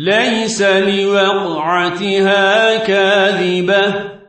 ليس لوقعتها كاذبة.